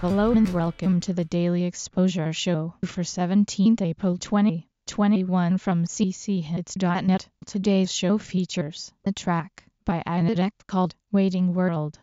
Hello and welcome to the Daily Exposure Show for 17th April 2021 from cchits.net. Today's show features a track by Anadek called Waiting World.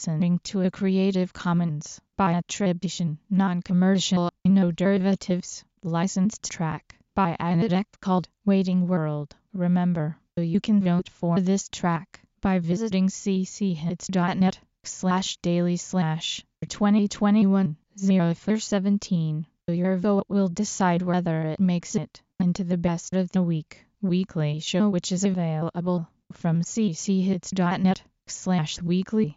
Listening to a Creative Commons by attribution, non-commercial, no derivatives, licensed track by Anadek called Waiting World. Remember, you can vote for this track by visiting cchits.net slash daily slash 2021 0417. Your vote will decide whether it makes it into the best of the week weekly show which is available from cchits.net slash weekly.